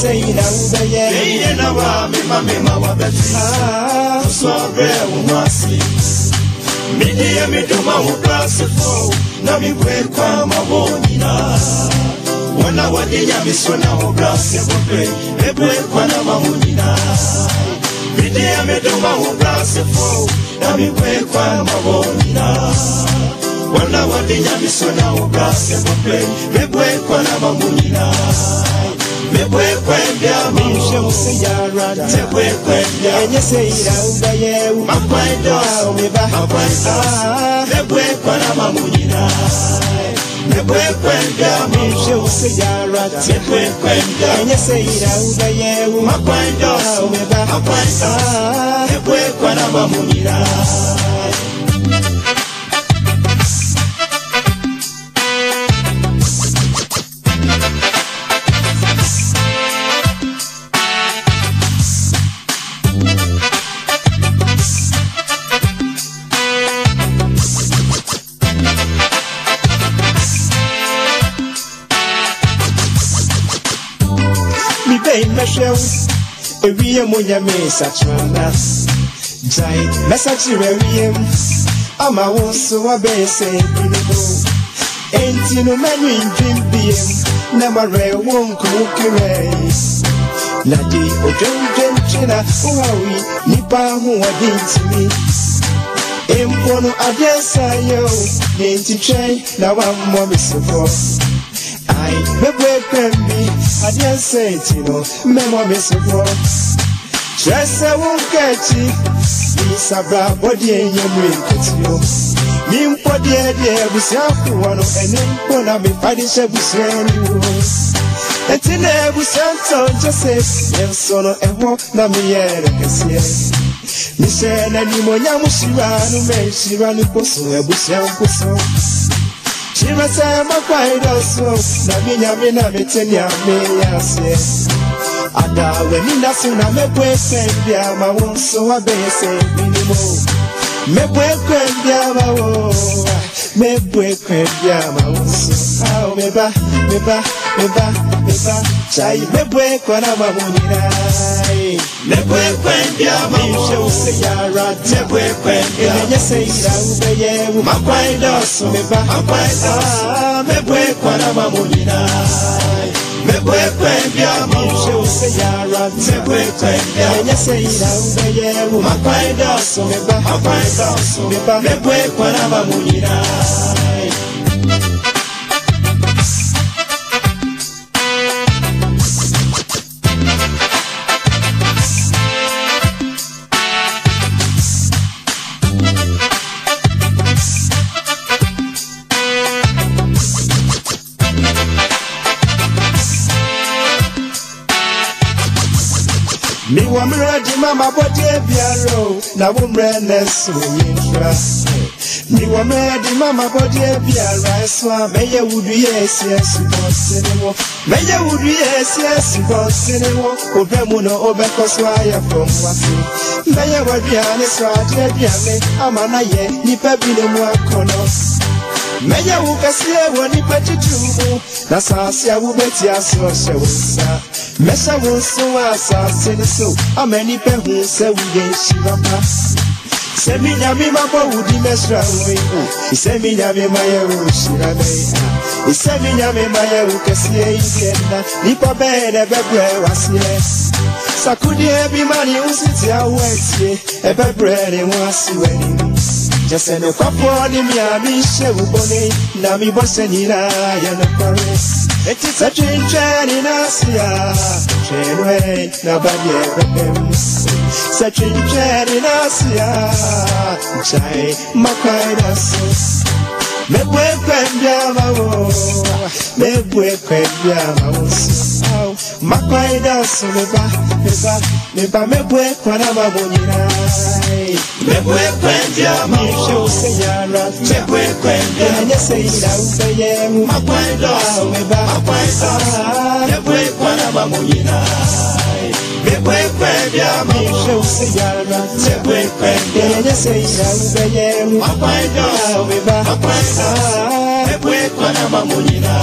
seina ubeye Yeye na wa mema mema wadaji Tuswabe ah, ah. umwasi Midi ya miduma ublasifo Na migwe kwa mabonina Wana wadinya misona ublasifo Ebwe kwa na mamunina Midi ya miduma ublasifo Na migwe kwa mabonina Wana wadinya misona ublasifo Ebwe kwa na mamunina mekwekwe byamu mshe musiyarwa mekwekwe byamu enyese irauga yewu makwaido omeba makwaido mekwekwe na mamunyina mekwekwe byamu mshe musiyarwa mekwekwe byamu enyese irauga yewu makwaido omeba makwaido mekwekwe na mamunyina A hwɛ wo ewie mu nyɛ me nsakyerɛna gyae mɛsakyerɛ wiem ama wo nso wabɛyɛ sɛ binom enti no mɛnu ndwin biem na mawerɛ wo nkuro kerɛi na de odwendwentwe na wohawi nnipa ahoɔden ntimi mpo no adeɛ nsa yɛ o ne ntitwɛn na wammɔ me sofoɔ mine. Bebe kemi, adie se itino, memo me sefro. Chese wunketi, isabra bodi enye mwinketi yo. Mi mpo die die busi afu wano, ene na mi padishe busi enu. Eti ne busi anto jose, ensono eho na mi yere kesiye. ni mo nyamu shiranu me shiranu koso, ebusi ankoso chimesema kwa idoso na minyami na mitini ya miyase adawe minasi na mekwepembya mawonso wabese minimo mekwekwembya mawo mekwekwembya mawonso ah meba meba meba meba chai mebwe kwa na mamunira mebwe kwendya mamushe useyara mebwe kwendya enyese ira ubeye makwaido so meba makwaido ah, mebwe kwa na mamunira mebwe kwendya mamushe useyara mebwe kwendya enyese ira ubeye makwaido so meba makwaido so meba mebwe kwa na mamunira na wo mmerɛ nɛ so yɛmfra sɛ mewɔ mmerɛ de ma mabɔdeɛ biara so a mɛyɛ woduyɛ asi asubɔ sene wɔ mɛyɛ woduyɛ asi asubɔ sene wɔ ɔbrɛ mu no wobɛkɔ so ayɛ fɔmwafe mɛyɛ w'aduane so adeɛ aduane ama na yɛ nnipa bi ne mu akɔ no mɛnyɛ wo kɛseɛ wɔ nipa titiri na saase a wobɛti ase ɔhyɛ wo nsa mɛhyɛ wo nso wɔ asase no so ama nipa hu sɛ woyɛ nhyira pa sɛ mi nyame ma bɔ wo di mɛsra wo yi sɛ mi nyame ma yɛ wo hyira bɛyi sɛ mi nyame ma yɛ wo kɛseɛ yi kɛ na nipa bɛyɛ na ɛbɛbrɛ waseɛ sakodeɛ bi ma ne wo si tia wo atie ɛbɛbrɛ ne ho ase w'anim jaseme kwapo nimyamishe ubone nami bose nyiraya na paris ekisa cinjeni nasiya cinwe nabayebeem sacinjeni nasiya cai makainasus mebwekwembyababo mebwekwembyabawos makaida soleba leba leba mebwe kwana mabonyera mebwe kwendya mwishe usenyara mebwe kwendya anyese irauze ye makaida soleba makaida mebwe kwana mabonyera mebwe kwendya mwishe usenyara mebwe kwendya anyese irauze ye makaida soleba makaida mebwe kwana mabonyera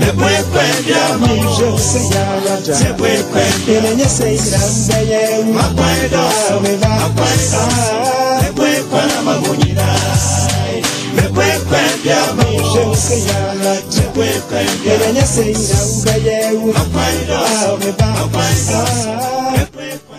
Mepwekwe byamu Jose yaraja Mepwekwe byamu Ilenye seira mbeye Makwendo Aweva Makwendo Mepwekwe na mamunyira Mepwekwe byamu Jose yaraja Mepwekwe byamu Ilenye seira mbeye Makwendo Aweva Makwendo Mepwekwe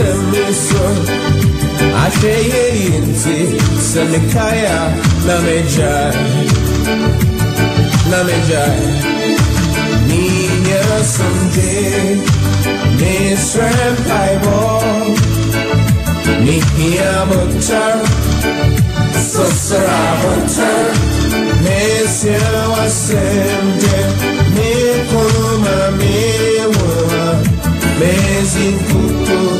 semmiso Aşeye inti Semikaya Namecai Namecai Ni yarasım de Ne srem paybo Ni hiyamutar Sosrabutar Ne siyavasem de Ne kumame wa Mezin kutu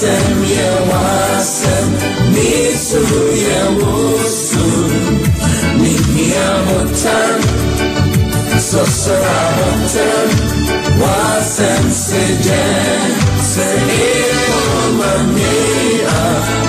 Sen Yavaşım yavaşım Nisuya usun Ninya hutan Sosra hutan Wasem sejen Seiko mamiah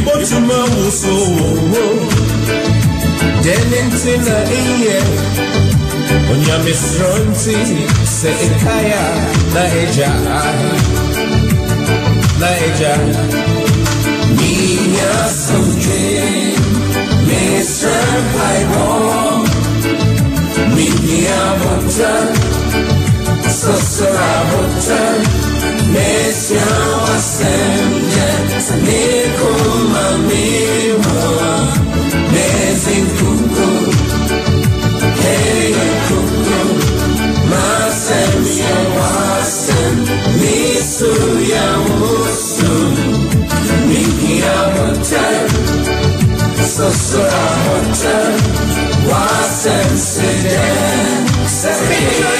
ìbò túmọ̀ wùsòwò dẹ́nìntì na iyẹ onyamesoro ntị sị ịka ya na-eje ahụ na-eje ahụ n'ihi asọmpi mesra paịbọ n'ihi abụta co slavota, nesjava zemlje, sa nikoma mimo, nezin kuku, hejna kuku, ma zemlje vasen, nisu ja usu, nikija hotel, so slavota, vasen se den, sa nikija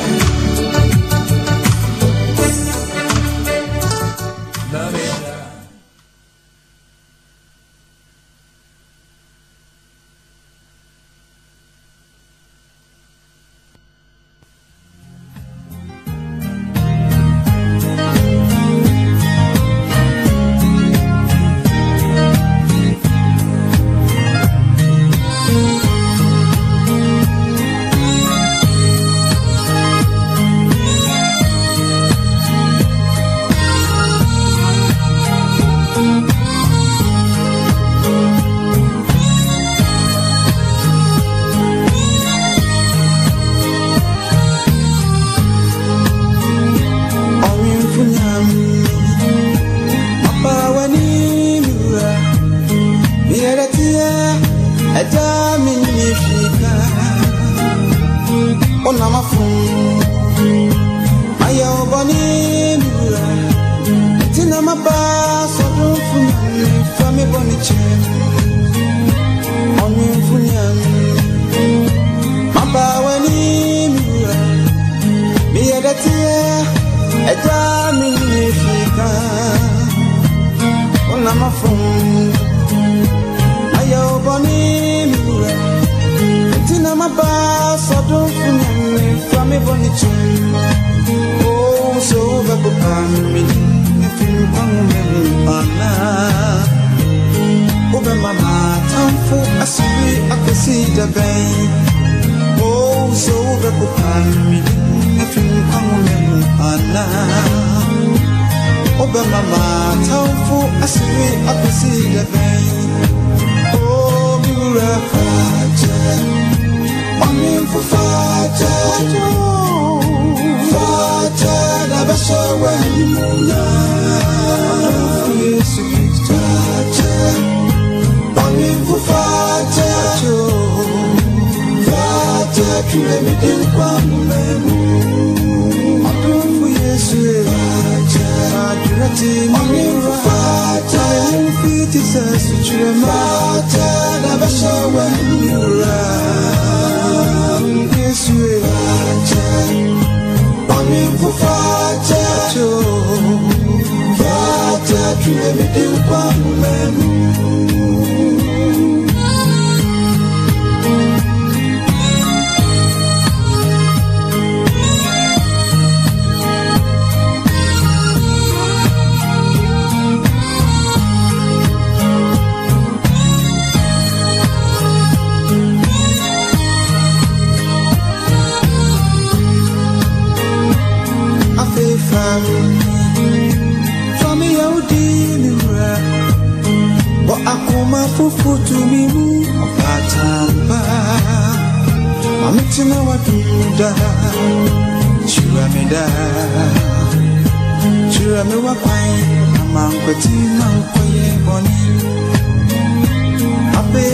me vani vâng chung Oh so va ko pan min ne fil pang me min pana Obe mama tam fu asui akasi da gai Oh so va ko pan min ne fil pang me min pana Obe mama tam fu asui akasi da gai Oh mi ra fa cha I'm fata Fata na basha wa imuna Yesu kitata Amin fu fata Fata kile midin kwa mmemu Amin fu Yesu fata Adurati amin fu fata Fita sa suchire mata na basha wa imuna Yesue Mami mkufata Mfata tuye midi upa mwemu fan fa me yɛ wo din to me mu ɔpaatampa ma metena wadom daa kyira me daa kyira me wakwan amankwati na nkɔyɛ bɔne afei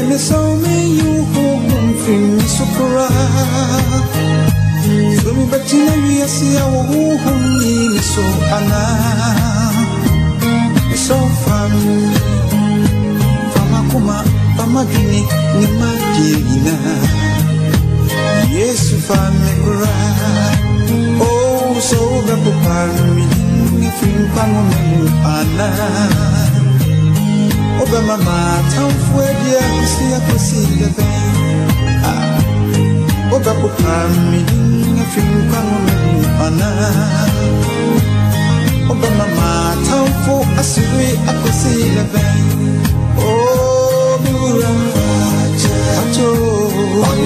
ضربتنا الياسيا وهم misopana misofam famakoma famadwene ne magye nyina yesu fa me kora o sɛ wobɛkopare me mefiri nkwa no me mu ana wobɛma maatamfo adi akosi akosi dɛbɛn wobɛkopare me mfimfang mempana wobɛma maatamfo asere akɔsi lɛ bɛn me wura ato ɔne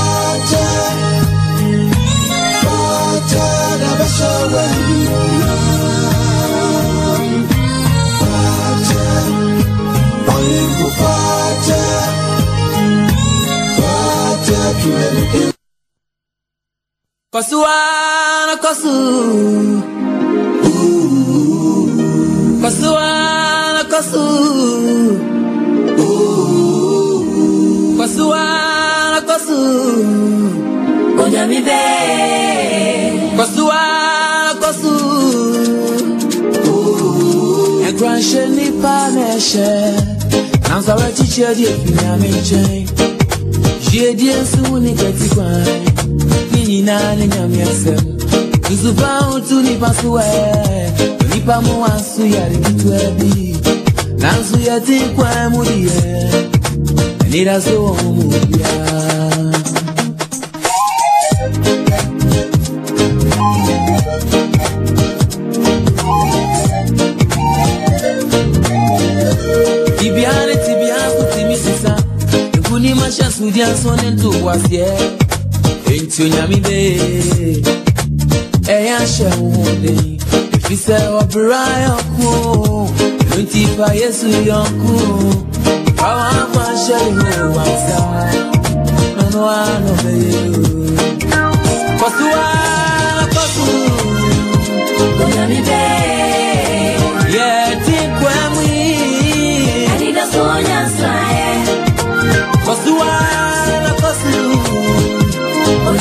Kosuana kosu Kosuana kosu Kosuana kosu Onya mi kosu Ekran ni pa me she Nansa di epi kosu Jeje suni ketikwai Nini to nyamiasem Nusupa utu we are muwasu yari kitwebi Nansu yati kwa mudie Nira so mudia nso ne nto waseɛ enti onyamide ɛyɛ e ahyɛ wo ho den ɛfi sɛ ɔbera yɔnko ɛno nti fa yesu yɔnko pawa ama ahyɛ ne ho wansa nɔno a na ɔbɛyɛ kɔsoa kɔso onyamide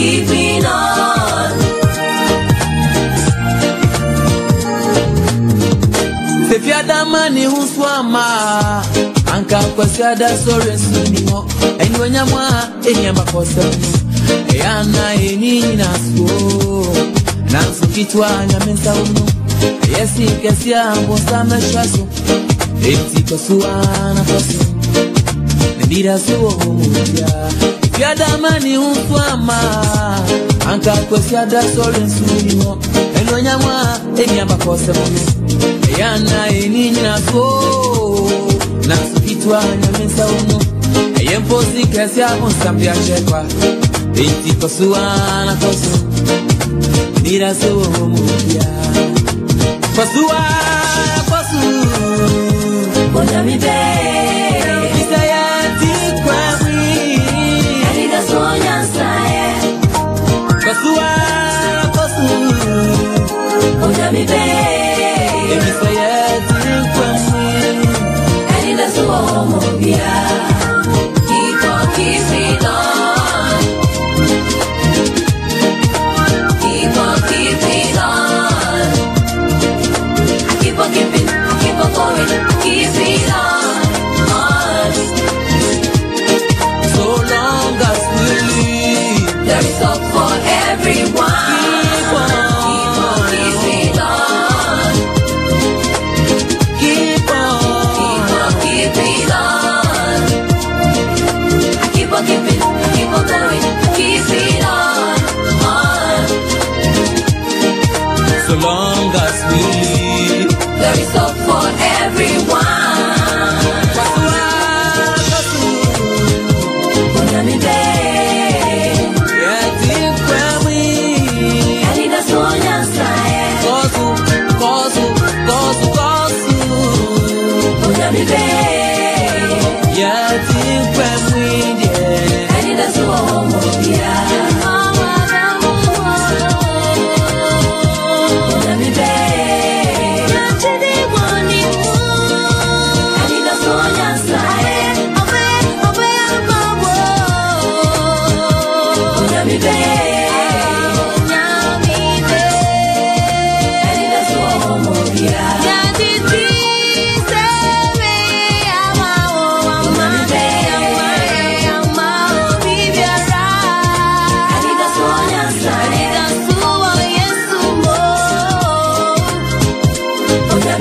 anka eni keeping on. sefiadamani huswama ankakwasiada soresunimo eniwenyamwa enyamakosa yana enini nasuo nansu kichwa nyamensauno yesikesiambosameshaso etikosuana koso nembirasuo muja siada mani ukwama anka kwe siada sole nsuyo eno nyamwa emiamba kose mome eyana eni nyina so nanso kitwa nyamensa uno eye mposi kɛse a nsambi akyɛ kwa enti kɔso a na kɔso nira sɛ wɔ mu bia kɔso a kɔso onyame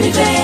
every day.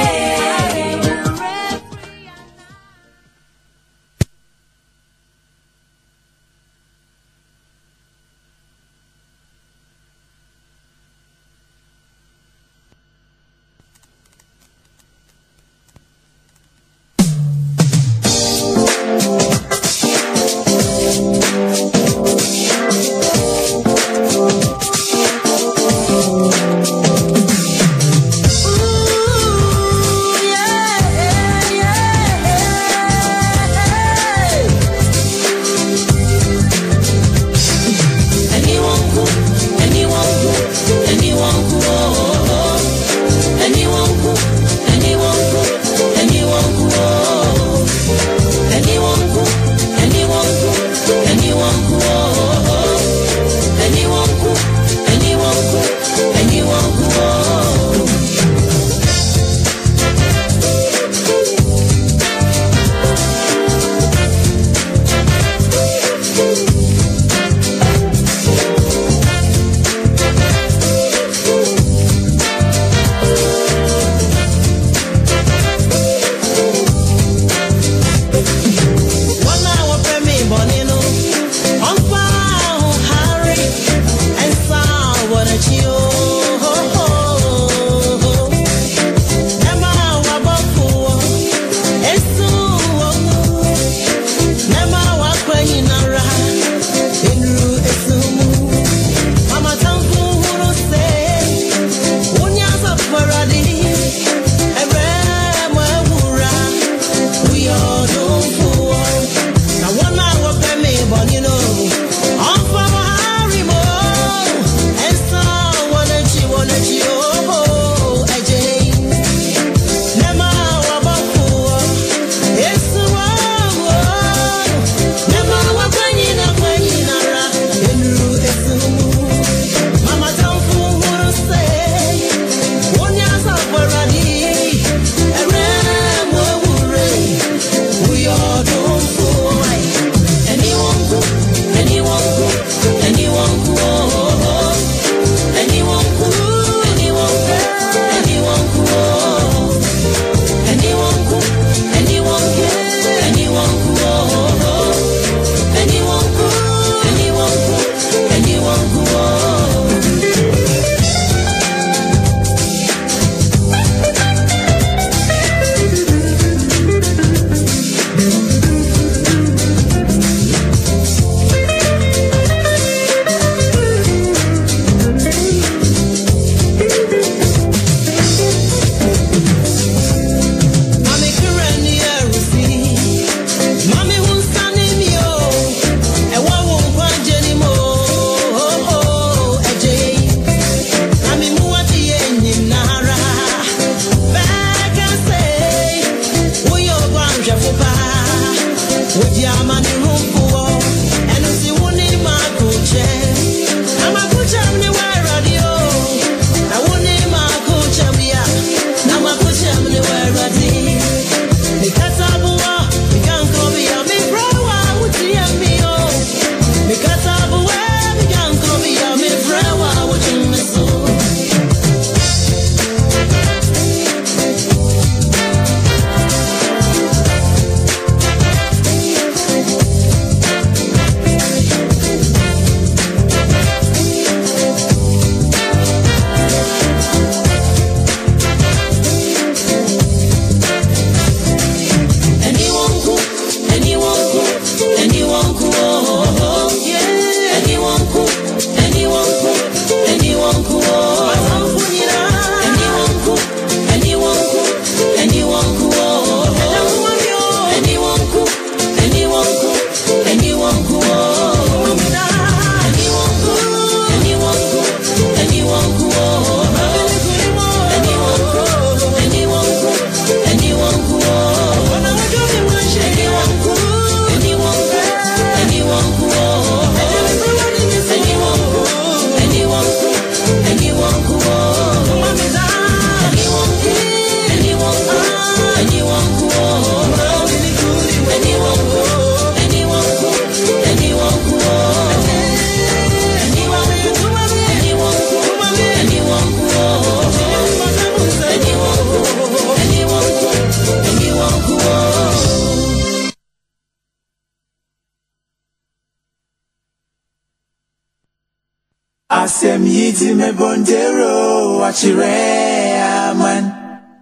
Bonjero achire aman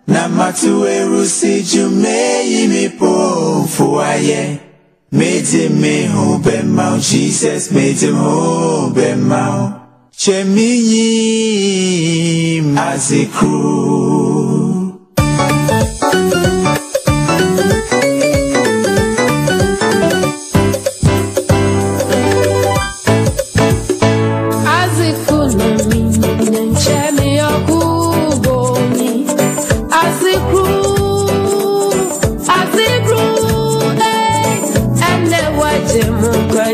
na matuerusi jumeimipo fuaye mede me hobemao Jesus mede hobemao cheminyi azikru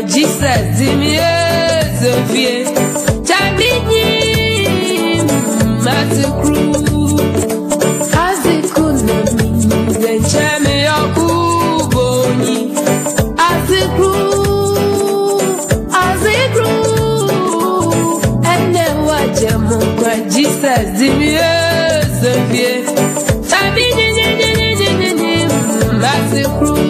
Jesus dị m ezovie chabinyi matụkru azịkụ na mmiri nchemi ọkụ bụ onyi azịkru azịkru enewa jem kwa Jesus dị m ezovie chabinyi matụkru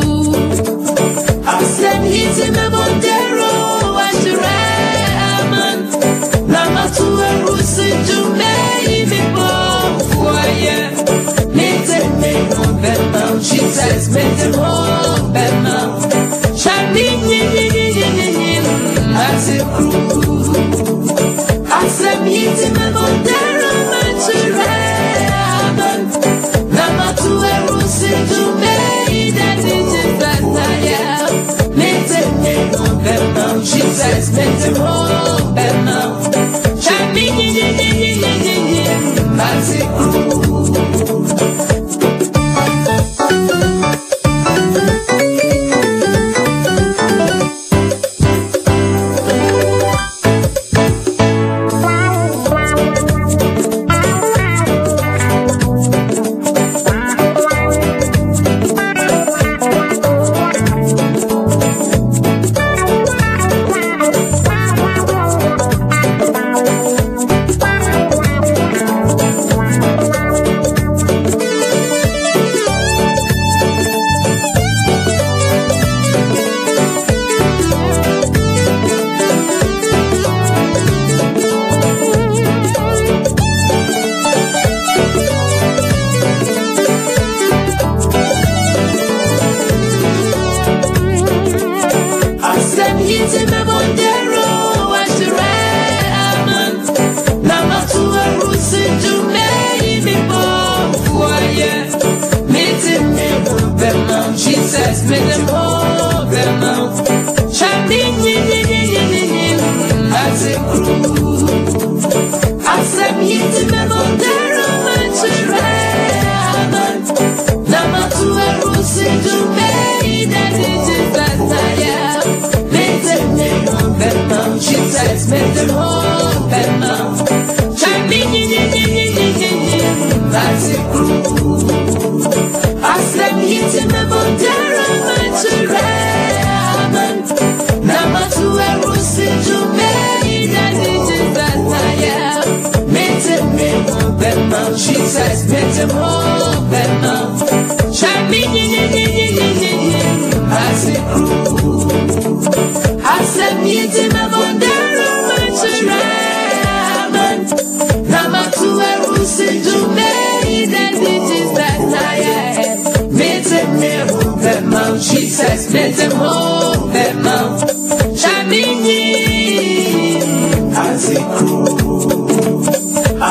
Let's make the road better. Shining as a crew. I'm on I'm a children. Number two, I will me that it is that I Let's on them now. make the road better. Shining as a crew.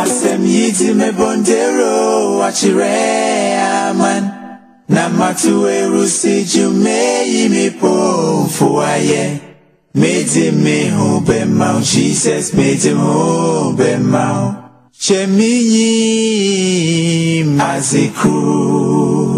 asɛm yi ti me bondero akyerɛ aman na matu eru si jume yi mi po fuaye mede me ho bɛma jesus mede ho bɛma hyɛ me yim ase kuro